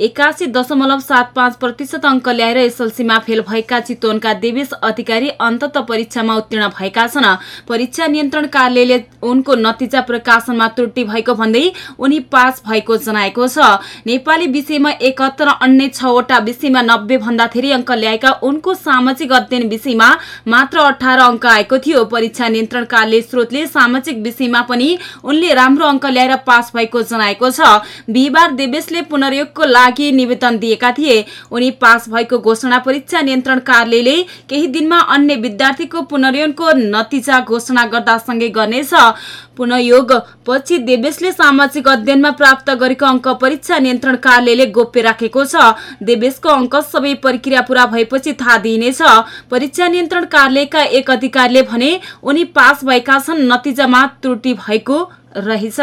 एकासी दशमलव सात पाँच प्रतिशत अङ्क ल्याएर एसएलसीमा फेल भएका चितवनका देवेश अधिकारी अन्तत परीक्षामा उत्तीर्ण भएका छन्। परीक्षा नियन्त्रण कार्यालयले उनको नतिजा प्रकाशनमा त्रुटि भएको भन्दै उनी पास भएको जनाएको छ। नेपाली विषयमा एकहत्तर अन्य छवटा विषयमा नब्बे भन्दा धेरै अङ्क ल्याएका उनको सामाजिक अध्ययन विषयमा मात्र अठार अङ्क आएको थियो। परीक्षा नियन्त्रण कार्यालय स्रोतले सामाजिक विषयमा पनि उनले राम्रो अङ्क ल्याएर पास भएको जनाएको छ। बिहिबार देवेशले पुनर्योगको लागि निवेदन दिएका थिए। उनी पास भएको घोषणा परीक्षा नियन्त्रण कार्यालयले केही दिनमा अन्य विद्यार्थीको पुनर्यनको नतिजा घोषणा गर्दासँगै गर्नेछ। पुनयोग पछि देवेशले सामाजिक अध्ययनमा प्राप्त गरेको अङ्क परीक्षा नियन्त्रण कार्यालयले गोप्य राखेको छ। देवेशको अङ्क सबै प्रक्रिया पूरा भएपछि थाहा दिइनेछ। परीक्षा नियन्त्रण कार्यालयका एक अधिकारीले भने उनी पास भएका छन् नतिजामा त्रुटि भएको रहेछ।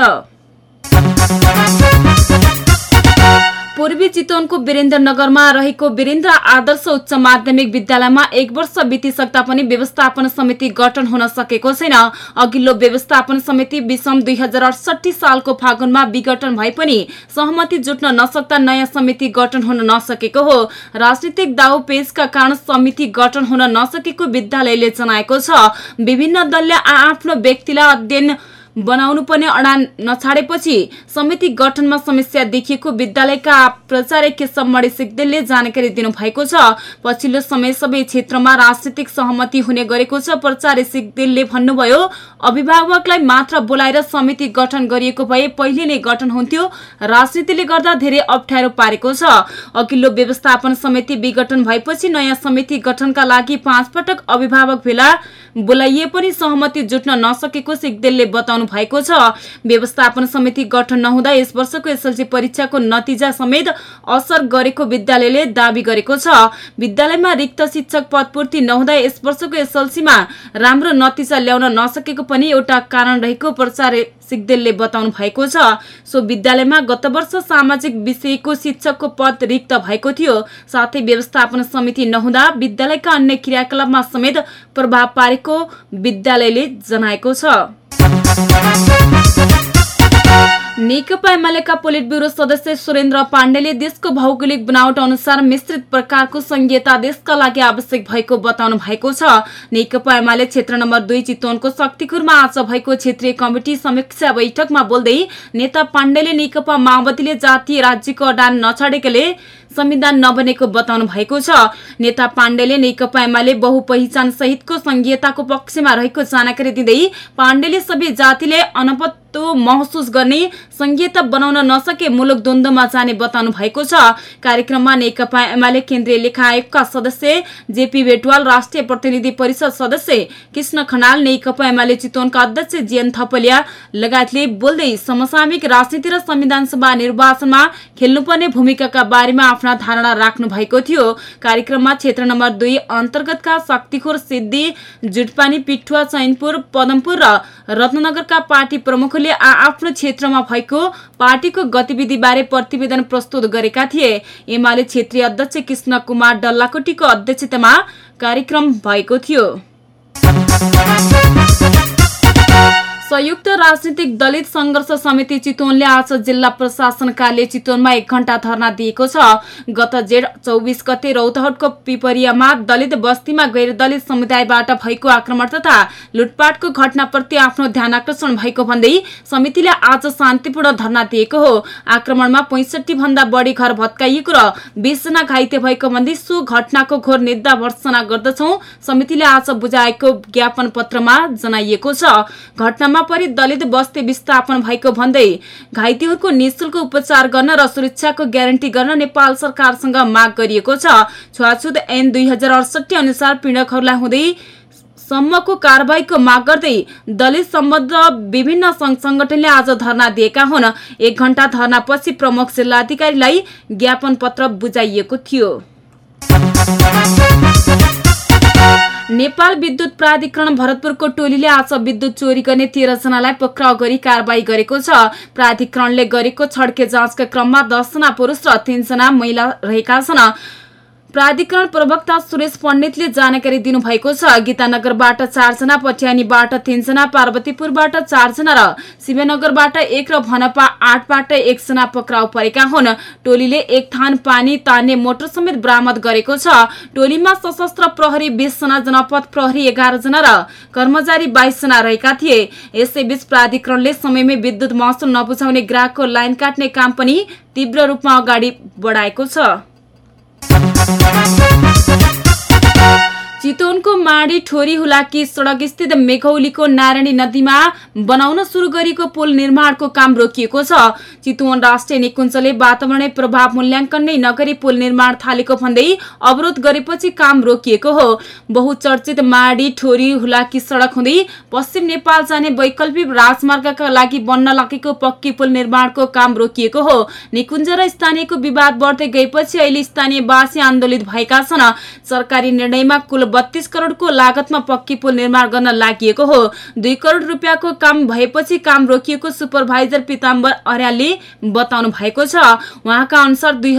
पूर्वी चितवनको वीरेन्द्रनगरमा रहेको वीरेन्द्र आदर्श उच्च माध्यमिक विद्यालयमा एक वर्ष बितिसक्दा पनि व्यवस्थापन समिति गठन हुन सकेको छैन। अघिल्लो व्यवस्थापन समिति विषम दुई सालको फागुनमा विघटन भए पनि सहमति जुट्न नसक्दा नयाँ समिति गठन हुन नसकेको हो। राजनीतिक दाउ पेशका कारण समिति गठन हुन नसकेको विद्यालयले जनाएको छ। विभिन्न दलले आफ्नो व्यक्तिलाई अध्ययन बनाउनु पर्ने अडान नछाडेपछि समिति गठनमा समस्या देखिएको विद्यालयका प्राचार्य केशव मणि सिग्देलले जानकारी दिनुभएको छ। पछिल्लो समय सबै क्षेत्रमा राजनीतिक सहमति हुने गरेको छ प्राचार्य सिग्देलले भन्नुभयो अभिभावकलाई मात्र बोलाएर समिति गठन गरिएको भए पहिले नै गठन हुन्थ्यो। राजनीतिले गर्दा धेरै अप्ठ्यारो पारेको छ। अघिल्लो व्यवस्थापन समिति विघटन भएपछि नयाँ समिति गठनका लागि पाँच पटक अभिभावक भेला। बोलाइए पनि सहमति जुट्न नसकेको सिग्देलले बताउनु भएको छ। व्यवस्थापन समिति गठन नहुँदा यस वर्षको एसएलसी परीक्षाको नतिजा समेत असर गरेको विद्यालयले दावी गरेको छ। विद्यालयमा रिक्त शिक्षक पदपूर्ति नहुँदा यस वर्षको एसएलसीमा राम्रो नतिजा ल्याउन नसकेको पनि एउटा कारण रहेको प्रचार सिग्देलले बताउनु भएको छ। सो विद्यालयमा गत वर्ष सामाजिक विषयको शिक्षकको पद रिक्त भएको थियो। साथै व्यवस्थापन समिति नहुँदा विद्यालयका अन्य क्रियाकलापमा समेत प्रभाव पारेको विद्यालयले जनाएको छ। नेकपा एमालेका पोलिट ब्युरो सदस्य सुरेन्द्र पाण्डेले देशको भौगोलिक बनावट अनुसार मिश्रित प्रकारको संघीयता देशका लागि आवश्यक भएको बताउनु भएको छ। नेकपा एमाले क्षेत्र नम्बर दुई चितवनको शक्तिखुरमा आज भएको क्षेत्रीय कमिटी समीक्षा बैठकमा बोल्दै नेता पाण्डेले नेकपा माओवादीले जातीय राज्यको अडान नछाडेकोले संविधान नबनेको बताउनु भएको छ। नेता पाण्डेले नेकपा एमाले बहुपहिचान सहितको संघीयताको पक्षमा रहेको जानकारी दिँदै पाण्डेले सबै जातिले अनपत्तो महसुस गर्ने संघीयता बनाउन नसके मुलुक द्वन्द्वमा जाने बताउनु भएको छ। कार्यक्रममा नेकपा एमाले केन्द्रीय लेखा आयोगका सदस्य जेपी बेटवाल राष्ट्रिय प्रतिनिधि परिषद सदस्य कृष्ण खनाल नेकपा एमाले चितवनका अध्यक्ष जीएन थपलिया लगायतले बोल्दै समसामयिक राजनीति र संविधान सभा निर्वाचनमा खेल्नुपर्ने भूमिकाका बारेमा आफ्ना धारणा राख्नु भएको थियो। कार्यक्रममा क्षेत्र नम्बर दुई अन्तर्गतका शक्तिखोर सिद्धि जुटपानी पिठुवा चैनपुर पदमपुर र रत्नगरका पार्टी प्रमुखले आ आफ्नो क्षेत्रमा भएको पार्टीको गतिविधि बारे प्रतिवेदन प्रस्तुत गरेका थिए। एमाले क्षेत्रीय अध्यक्ष कृष्ण कुमार डल्लाकोटीको अध्यक्षतामा कार्यक्रम भएको थियो। संयुक्त राजनीतिक दलित संघर्ष समिति चितवनले आज जिल्ला प्रशासन कार्य चितवनमा एक घण्टा धरना दिएको छ। गत जेठ चौबिस गते रौतहटको पिपरियामा दलित बस्तीमा गैर दलित समुदायबाट भएको आक्रमण तथा लुटपाटको घटनाप्रति आफ्नो ध्यान आकर्षण भएको भन्दै समितिले आज शान्तिपूर्ण धरना दिएको हो। आक्रमणमा पैंसठी भन्दा बढी घर भत्काइएको र बीसजना घाइते भएको भन्दै सो घटनाको घोर निन्दा भर्सना गर्दछौ। समितिले आज बुझाएको ज्ञापन पत्रमा जनाइएको छ। घटनामा परि दलित बस्ती विस्थापन भएको भन्दै घाइतेहरूको निशुल्क उपचार गर्न र सुरक्षाको ग्यारेन्टी गर्न नेपाल सरकारसँग माग गरिएको छ। छुवाछुत ऐन दुई अनुसार पीड़कहरूलाई हुँदै सम्मको कारवाहीको माग गर्दै दलित सम्बद्ध विभिन्न संघ संगठनले आज धरना दिएका हुन्। एक घण्टा धरनापछि प्रमुख जिल्लाधिकारीलाई ज्ञापन पत्र बुझाइएको थियो। नेपाल विद्युत प्राधिकरण भरतपुरको टोलीले आज विद्युत चोरी गर्ने तेह्रजनालाई पक्राउ गरी कारवाही गरेको छ। प्राधिकरणले गरेको छड्के जाँचका क्रममा दसजना पुरुष र तीनजना महिला रहेका छन्। प्राधिकरण प्रवक्ता सुरेश पण्डितले जानकारी दिनुभएको छ गीतानगरबाट चारजना पटियानीबाट तीनजना पार्वतीपुरबाट चारजना र शिवनगरबाट एक र भनपा आठबाट एकजना पक्राउ परेका हुन्। टोलीले एक थान पानी तान्ने मोटर समेत बरामद गरेको छ। टोलीमा सशस्त्र प्रहरी बीसजना जनपद प्रहरी एघारजना र कर्मचारी बाइसजना रहेका थिए। यसैबीच प्राधिकरणले समयमै विद्युत महसुल नबुझाउने ग्राहकको लाइन काट्ने काम पनि तीव्र रूपमा अगाडि बढाएको छ। Thank you. चितवनको माडी ठोरी हुलाकी सड़क स्थित मेघौलीको नारायणी नदीमा बनाउन शुरू गरेको पुल निर्माणको काम रोकिएको छ। चितवन राष्ट्रिय निकुञ्जले वातावरणीय प्रभाव मूल्याङ्कन नै नगरी पुल निर्माण थालेको भन्दै अवरोध गरेपछि काम रोकिएको हो। बहुचर्चित माडी ठोरी हुलाकी सड़क हुँदै पश्चिम नेपाल जाने वैकल्पिक राजमार्गका लागि बन्न लागेको पक्की पुल निर्माणको काम रोकिएको हो। निकुञ्ज र स्थानीयको विवाद बढ्दै गएपछि अहिले स्थानीयवासी आन्दोलित भएका छन्। सरकारी निर्णयमा कुल बत्तीस करोड़को लागतमा पक्की पुल निर्माण गर्न लागि हो। दुई करोड़ रुपियाँको काम भएपछि काम रोकिएको सुपरभाइजर पिताम्बर अर्यालले बताउनु भएको छ। उहाँका अनुसार दुई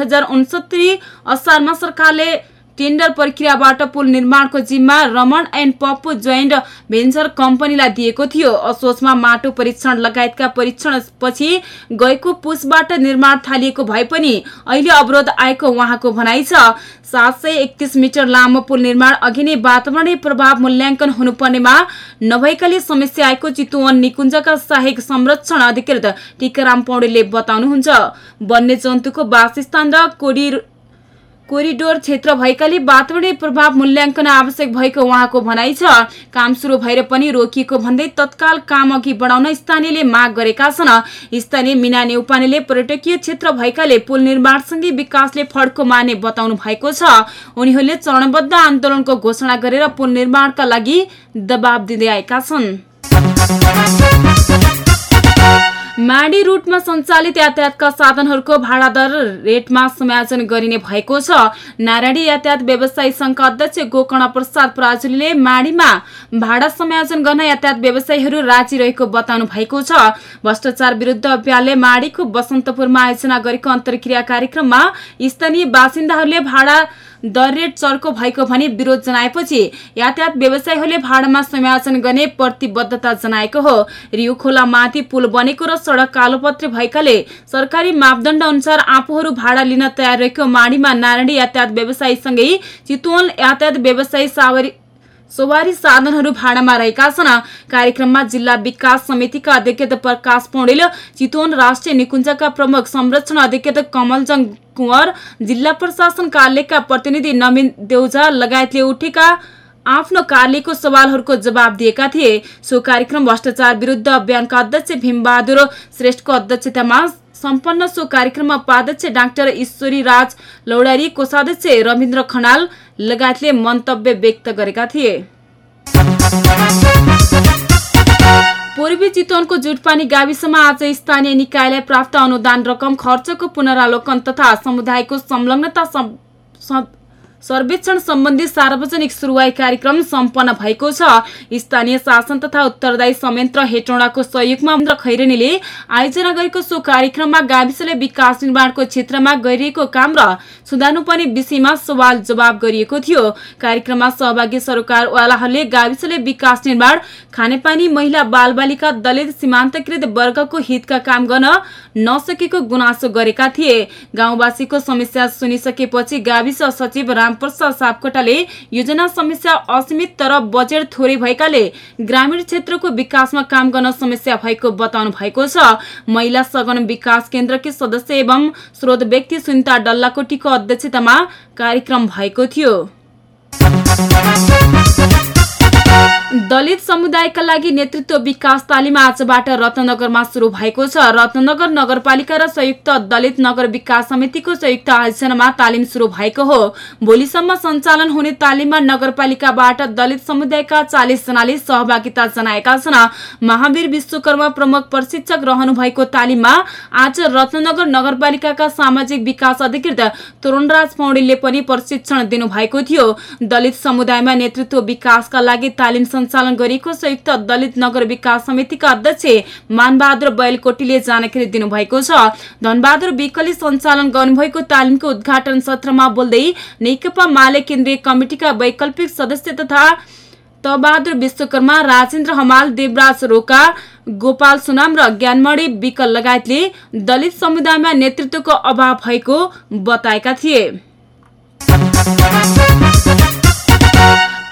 असारमा सरकारले टेन्डर प्रक्रियाबाट पुल निर्माणको जिम्मा Raman and Pappu joint venture कम्पनीलाई दिएको थियो। असोचमा माटो परीक्षण लगायतका परीक्षण पछि गएको पुसबाट निर्माण थालिएको भए पनि अहिले अवरोध आएको उहाँको भनाइ छ। सात सय एकतिस मिटर लामो पुल निर्माण अघि नै वातावरणीय प्रभाव मूल्याङ्कन हुनुपर्नेमा नभएकाले समस्या आएको चितुवन निकुञ्जका सहायक संरक्षण अधिकृत टिकाराम पौडेलले बताउनुहुन्छ। वन्यजन्तुको वासस्थान र कोडी कोरिडोर क्षेत्र भएकाले वातावरणीय प्रभाव मूल्याङ्कन आवश्यक भएको उहाँको भनाइ छ। काम सुरु भएर पनि रोकिएको भन्दै तत्काल काम अघि बढाउन स्थानीयले माग गरेका छन्। स्थानीय मिना नेउपानेले पर्यटकीय क्षेत्र भएकाले पुल निर्माणसँगै विकासले फड्को मार्ने बताउनु भएको छ। उनीहरूले चरणबद्ध आन्दोलनको घोषणा गरेर पुल निर्माणका लागि दबाब दिँदै आएका छन्। माडी रूटमा सञ्चालित यातायातका साधनहरूको भाडा दर रेटमा समायोजन गरिने भएको छ। नारायणी यातायात व्यवसायी संघका अध्यक्ष गोकर्ण प्रसाद पराजुलीले माडीमा भाडा समायोजन गर्न यातायात व्यवसायीहरू राजी रहेको बताउनु भएको छ। भ्रष्टाचार विरुद्ध अभियानले माडीको बसन्तपुरमा आयोजना गरेको अन्तर्क्रिया कार्यक्रममा स्थानीय बासिन्दाहरूले भाडा दर रेट चर्को भएको भने विरोध जनाएपछि यातायात व्यवसायीहरूले भाडामा समायोजन गर्ने प्रतिबद्धता जनाएको हो। रिउ खोला माथि पुल बनेको र सड़क कालोपत्री भएकाले सरकारी मापदण्ड अनुसार आफूहरू भाडा लिन तयार रहेको माडीमा नारायणी यातायात व्यवसायीसँगै चितवन यातायात व्यवसायी सावरी सवारी साधनहरू भाडामा रहेका छन्। कार्यक्रममा जिल्ला विकास समितिका अध्यक्ष प्रकाश पौडेल चितवन राष्ट्रिय निकुञ्जका प्रमुख संरक्षण अध्यक्ष कमलजङ कुँवर जिल्ला प्रशासन कार्यालयका प्रतिनिधि नवीन देउजा लगायतले उठेका आफ्नो कार्यको सवालहरूको जवाब दिएका थिए। सो कार्यक्रम भ्रष्टाचार विरुद्ध अभियानका अध्यक्ष भीमबहादुर श्रेष्ठको अध्यक्षतामा सम्पन्न सो कार्यक्रममा उपाध्यक्ष डाक्टर ईश्वरी राज लौडारी कोषाध्यक्ष रविन्द्र खनाल लगायतले मन्तव्य व्यक्त गरेका थिए। पूर्वी चितवनको जुटपानी गाविसमा आज स्थानीय निकायलाई प्राप्त अनुदान रकम खर्चको पुनरावलोकन तथा समुदायको संलग्नता सर्वेक्षण सम्बन्धी सार्वजनिक सुरुवाई कार्यक्रम सम्पन्न भएको छ। स्थानीय शासन तथा उत्तरदायी संयन्त्र हेटौँडाको सहयोगमा खैरेनीले आयोजना गरेको सो कार्यक्रममा गाविसले विकास निर्माणको क्षेत्रमा गरिएको काम र सुधार्नुपर्ने विषयमा सवाल जवाब गरिएको थियो। कार्यक्रममा सहभागी सरकारवालाहरूले गाविसले विकास निर्माण खानेपानी महिला बालबालिका दलित सीमान्तकृत वर्गको हितका काम गर्न नसकेको गुनासो गरेका थिए। गाउँवासीको समस्या सुनिसकेपछि गाविस सचिव रामप्रसाद सापकोटाले योजना समस्या असीमित तर बजेट थोरै भएकाले ग्रामीण क्षेत्रको विकासमा काम गर्न समस्या भएको बताउनु भएको छ। महिला सगन विकास केन्द्रकी सदस्य एवं स्रोत व्यक्ति सुनिता डल्लाकोटीको अध्यक्षतामा कार्यक्रम भएको थियो। दलित समुदायका लागि नेतृत्व विकास तालिम आजबाट रत्नगरमा शुरू भएको छ। रत्नगर नगरपालिका र संयुक्त दलित नगर विकास समितिको संयुक्त आयोजनामा तालिम शुरू भएको हो। भोलिसम्म सञ्चालन हुने तालिममा नगरपालिकाबाट दलित समुदायका चालिस जनाले सहभागिता जनाएका छन्। महावीर विश्वकर्मा प्रमुख प्रशिक्षक रहनु भएको तालिममा आज रत्नगर नगरपालिकाका सामाजिक विकास अधिकृत तरुणराज पौडेलले पनि प्रशिक्षण दिनुभएको थियो। दलित समुदायमा नेतृत्व विकासका लागि तालिम सञ्चालन गरिएको संयुक्त दलित नगर विकास समितिका अध्यक्ष मानबहादुर बैलकोटीले जानकारी दिनुभएको छ। धनबहादुर विकले सञ्चालन गर्नुभएको तालिमको उद्घाटन सत्रमा बोल्दै नेकपा माले केन्द्रीय कमिटिका वैकल्पिक सदस्य तथा तबहादुर विश्वकर्मा राजेन्द्र हमाल देवराज रोका गोपाल सुनाम र ज्ञानमणि विकल लगायतले दलित समुदायमा नेतृत्वको अभाव भएको बताएका थिए।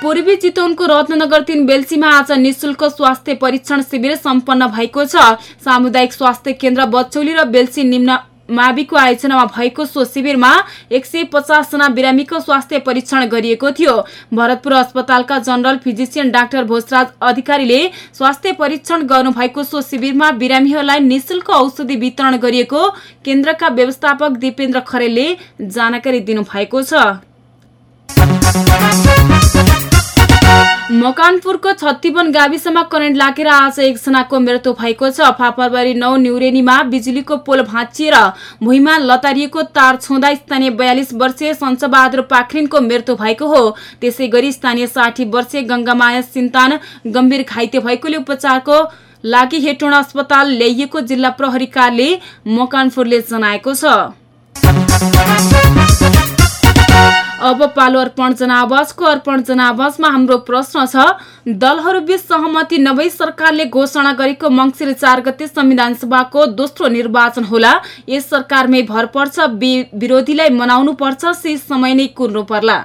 पूर्वी चितवनको रत्नगर तीन बेल्सीमा आज निशुल्क स्वास्थ्य परीक्षण शिविर सम्पन्न भएको छ। सामुदायिक स्वास्थ्य केन्द्र बचौली र बेल्सी निम्न माविको आयोजनामा भएको सो शिविरमा एक सय पचासजना बिरामीको स्वास्थ्य परीक्षण गरिएको थियो। भरतपुर अस्पतालका जनरल फिजिसियन डाक्टर भोजराज अधिकारीले स्वास्थ्य परीक्षण गर्नुभएको सो शिविरमा बिरामीहरूलाई निशुल्क औषधि वितरण गरिएको केन्द्रका व्यवस्थापक दिपेन्द्र खरेलले जानकारी दिनुभएको छ। मकानपुरको छत्तीवन गाविसमा करेन्ट लागेर आज एकजनाको मृत्यु भएको छ। फापरबारी नौ न्युरेनीमा बिजुलीको पोल भाँचिएर भुइँमा लतारिएको तार छुँदा स्थानीय बयालिस वर्षीय सञ्चबहादुर पाखरिनको मृत्यु भएको हो। त्यसै गरी स्थानीय साठी वर्षीय गंगामाया सिन्तान गम्भीर घाइते भएकोले उपचारको लागि हेटोडा अस्पताल ल्याइएको जिल्ला प्रहरी कार्यालय मकानपुरले जनाएको छ। अब पालो अर्पण जनावासको अर्पण जनावासमा हाम्रो प्रश्न छ दलहरूबीच सहमति नभई सरकारले घोषणा गरेको मङ्सिर चार गते संविधान सभाको दोस्रो निर्वाचन होला। यस सरकारमै भर पर्छ विरोधीलाई मनाउनु पर्छ से समय नै कुर्नु पर्ला।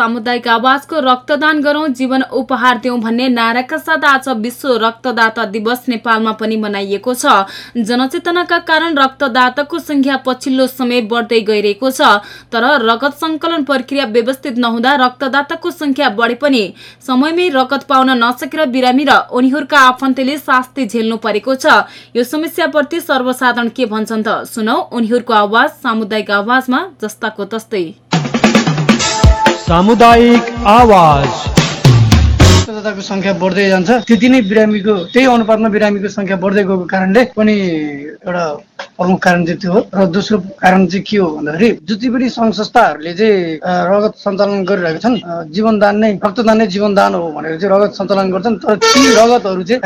सामुदायिक आवाजको रक्तदान गरौं जीवन उपहार दिउँ भन्ने नाराका साथ आज विश्व रक्तदाता दिवस नेपालमा पनि मनाइएको छ। जनचेतनाका कारण रक्तदाताको संख्या पछिल्लो समय बढ्दै गइरहेको छ तर रगत संकलन प्रक्रिया व्यवस्थित नहुँदा रक्तदाताको संख्या बढे पनि। समयमै रगत पाउन नसकेर बिरामी र उनीहरूका आफन्तले शास्ति झेल्नु परेको छ। यो समस्याप्रति सर्वसाधारण के भन्छन् त? सुनौ उनीहरूको आवाज सामुदायिक आवाजमा जस्ताको तस्तै। सामुदायिक आवाज। निरक्षरताको संख्या बढ्दै जान्छ। त्यति नै बिरामीको त्यही अनुपातमा बिरामीको संख्या बढ्दै गएको कारणले पनि एउटा प्रमुख कारण चाहिँ त्यो हो। र दोस्रो कारण चाहिँ के हो भन्दाखेरि जति पनि सङ्घ संस्थाहरूले चाहिँ रगत सञ्चालन गरिरहेका छन् जीवनदान नै रक्तदान नै जीवनदान हो भनेर चाहिँ रगत सञ्चालन गर्छन्। तर ती रगतहरू चाहिँ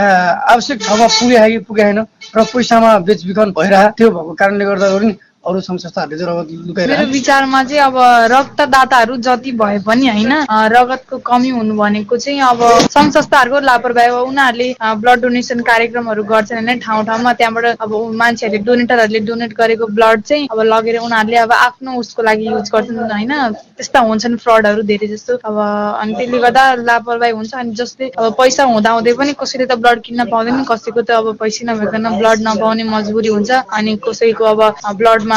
आवश्यक ठाउँमा पुगे कि पुगेन र पैसामा बेचबिखन भइरह त्यो भएको कारणले गर्दा पनि अरू संस्थाहरूले चाहिँ रगत मेरो लुकाइरहेको विचारमा चाहिँ अब रक्तदाताहरू जति भए पनि होइन रगतको कमी हुनु भनेको चाहिँ अब सङ्घ संस्थाहरूको लापरवाही हो। उनीहरूले ब्लड डोनेसन कार्यक्रमहरू गर्छन् होइन ठाउँ ठाउँमा त्यहाँबाट अब मान्छेहरूले डोनेटरहरूले डोनेट गरेको ब्लड चाहिँ अब लगेर उनीहरूले अब आफ्नो उसको लागि युज गर्छन् होइन। त्यस्ता हुन्छन् फ्रडहरू धेरै जस्तो। अब अनि त्यसले गर्दा लापरवाही हुन्छ अनि जसले अब पैसा हुँदा हुँदै पनि कसैले त ब्लड किन्न पाउँदैन कसैको त अब पैसा नभइकन ब्लड नपाउने मजबुरी हुन्छ अनि कसैको अब ब्लडमा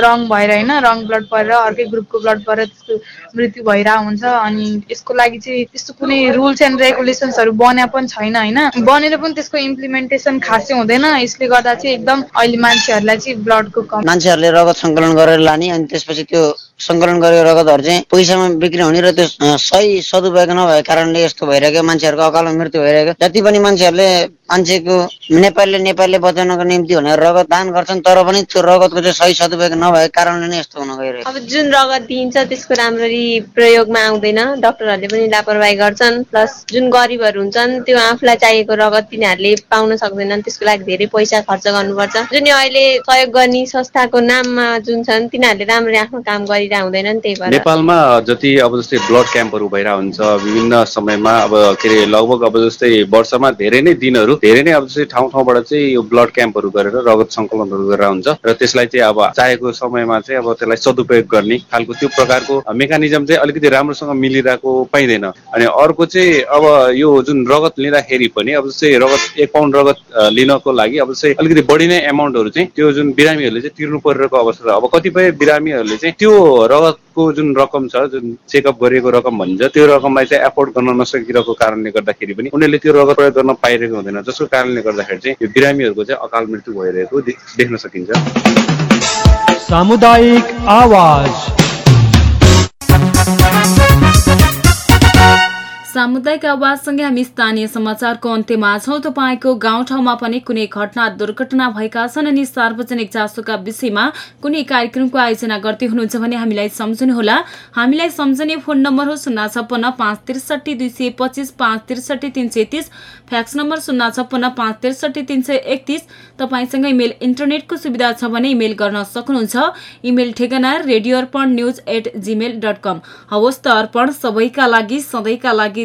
रङ भएर होइन रङ ब्लड परेर अर्कै ग्रुपको ब्लड परेर त्यसको मृत्यु भइरहेको हुन्छ अनि यसको लागि चाहिँ त्यस्तो कुनै रुल्स एन्ड रेगुलेसन्सहरू बन्या पनि छैन होइन? बनेर पनि त्यसको इम्प्लिमेन्टेसन खासै हुँदैन। यसले गर्दा चाहिँ एकदम अहिले मान्छेहरूलाई चाहिँ ब्लडको कम। मान्छेहरूले रगत सङ्कलन गरेर लाने अनि त्यसपछि त्यो सङ्कलन गरेको रगतहरू चाहिँ पैसामा बिक्री हुने र त्यो सही सदुपयोग नभएको कारणले यस्तो भइरहेको मान्छेहरूको अकालमा मृत्यु भइरहेको। जति पनि मान्छेहरूले मान्छेको नेपालीले नेपालीले बचाउनको निम्ति भनेर रगत दान गर्छन् तर पनि त्यो रगतको चाहिँ सही सदुपयोग नभएको कारणले नै यस्तो हुन गइरहेको। अब जुन रगत दिइन्छ त्यसको राम्ररी प्रयोगमा आउँदैन। डक्टरहरूले पनि लापरवाही गर्छन् प्लस जुन गरिबहरू हुन्छन् त्यो आफूलाई चाहिएको रगत तिनीहरूले पाउन सक्दैनन् त्यसको लागि धेरै पैसा खर्च गर्नुपर्छ। जुन यो अहिले सहयोग गर्ने संस्थाको नाममा जुन छन् तिनीहरूले राम्ररी आफ्नो काम गरिरहेको हुँदैनन् त्यही भएर। नेपालमा जति अब जस्तै ब्लड क्याम्पहरू भइरहेको हुन्छ विभिन्न समयमा अब के अरे लगभग अब जस्तै वर्षमा धेरै नै दिनहरू धेरै नै अब जस्तै ठाउँ ठाउँबाट चाहिँ यो ब्लड क्याम्पहरू गरेर रगत सङ्कलनहरू गरेर हुन्छ र त्यसलाई चाहिँ अब चाहेको समयमा चाहिँ अब त्यसलाई सदुपयोग गर्ने खालको त्यो प्रकारको मेकानिजम चाहिँ अलिकति राम्रोसँग मिलिरहेको पाइँदैन। अनि अर्को चाहिँ अब यो जुन रगत लिँदाखेरि पनि अब जस्तै रगत एक पाउन्ड रगत लिनको लागि अब चाहिँ अलिकति बढी नै एमाउन्टहरू चाहिँ त्यो जुन बिरामीहरूले चाहिँ तिर्नु परिरहेको अवस्था अब कतिपय बिरामीहरूले चाहिँ त्यो रगतको जुन रकम छ जुन चेकअप गरिएको रकम भनिन्छ त्यो रकमलाई चाहिँ एफोर्ड गर्न नसकिरहेको कारणले गर्दाखेरि पनि उनीहरूले त्यो रगत प्रयोग गर्न पाइरहेको हुँदैन। जसको कारणले गर्दाखेरि चाहिँ यो बिरामीहरूको चाहिँ अकाल मृत्यु भइरहेको देख्न सकिन्छ। सामुदायिक आवाज। Thank you. सामुदायिक आवाजसँगै हामी स्थानीय समाचारको अन्त्यमा छौँ। तपाईँको गाउँठाउँमा पनि कुनै घटना दुर्घटना भएका छन् अनि सार्वजनिक चासोका विषयमा कुनै कार्यक्रमको आयोजना गर्दै हुनुहुन्छ भने हामीलाई सम्झनुहोला। हामीलाई सम्झने फोन नम्बर हो शून्य छप्पन्न पाँच त्रिसठी दुई सय पच्चिस पाँच त्रिसठी तिन सय तिस। फ्याक्स नम्बर शून्य छप्पन्न पाँच त्रिसठी तिन सय एकतिस। तपाईँसँग इमेल इन्टरनेटको सुविधा छ भने इमेल गर्न सक्नुहुन्छ। इमेल ठेगाना radio Arpan news at gmail dot com हवस् त अर्पण सबैका लागि सधैँका लागि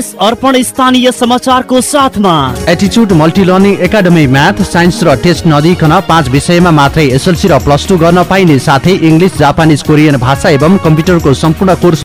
यस अर्पण स्थानीय समाचारको साथमा। एटिच्युड multi learning academy math science र टेस्ट नदिकन पाँच विषयमा मात्रै एसएलसी र प्लस टू गर्न पाइने साथै इङ्ग्लिस जापानिज कोरियन भाषा एवं कम्प्युटरको सम्पूर्ण कोर्स